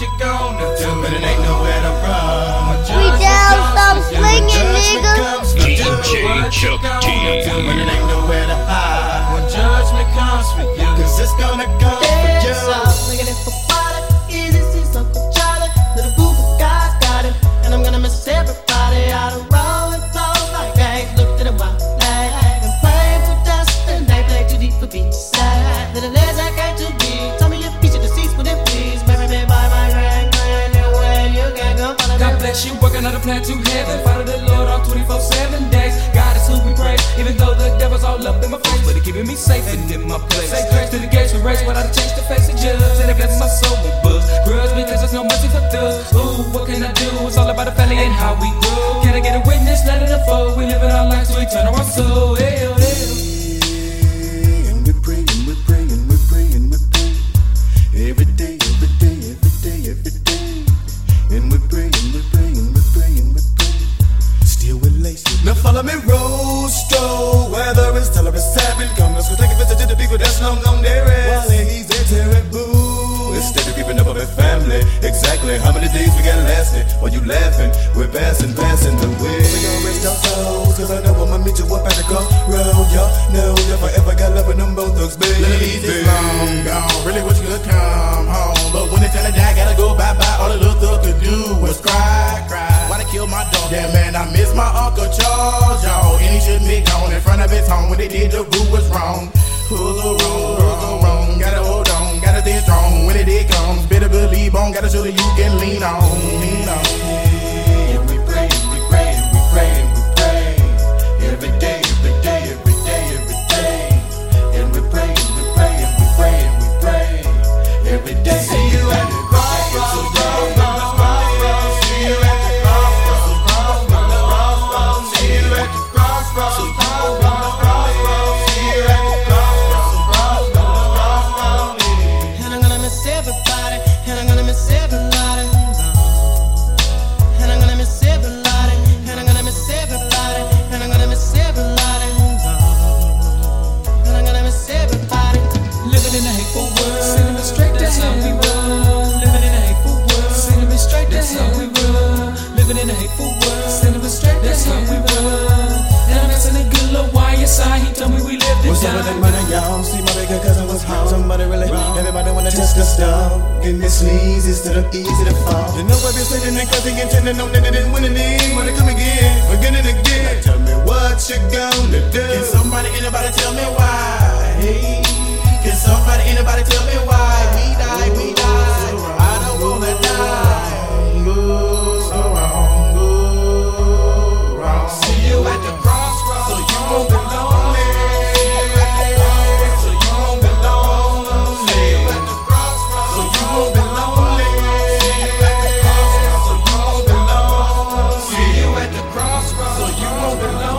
you gonna do? But it ain't nowhere to run. We down, some swinging, nigga. DJ Chuck T. But it ain't nowhere to hide. You, working on a plan to heaven. Follow the Lord all 24 7 days. God is who we praise, even though the devil's all up in my face. But he keeping me safe and in my place. Say grace to the gates we race, but I change the face you laughing, we're passing, passing the way. We gon' rest our souls, cause I know I'ma meet you up at the crossroad. Y'all know if I ever got love with them both thugs, baby. Ladies is long gone. Really wish you could come home. But when it's time to die, gotta go bye bye. All the little thug could do was cry, cry. Why they kill my dog? Yeah, man, I miss my Uncle Charles, y'all. And he shouldn't be gone in front of his home. When they did, the boo was wrong. Who's so wrong? Who's so wrong? Gotta hold on, gotta stay strong. When it did comes, better believe on. Gotta show that you can lean on, lean on. In a hateful world. Sending me straight that's how we roll. Living in a hateful world. Sending me straight that's how we roll. Living in a hateful world. Sending me straight that's how we roll. And I'm asking a good little YSI. He told me we lived it What's up with that money, y'all? See my bigger cousin was home. Somebody really, everybody wanna test the stuff. Getting this sneeze instead of easy to fall. You know I've been sitting and cussing and intending on that it didn't win any. Wanna come again, again and again. Now tell me what you gonna do. over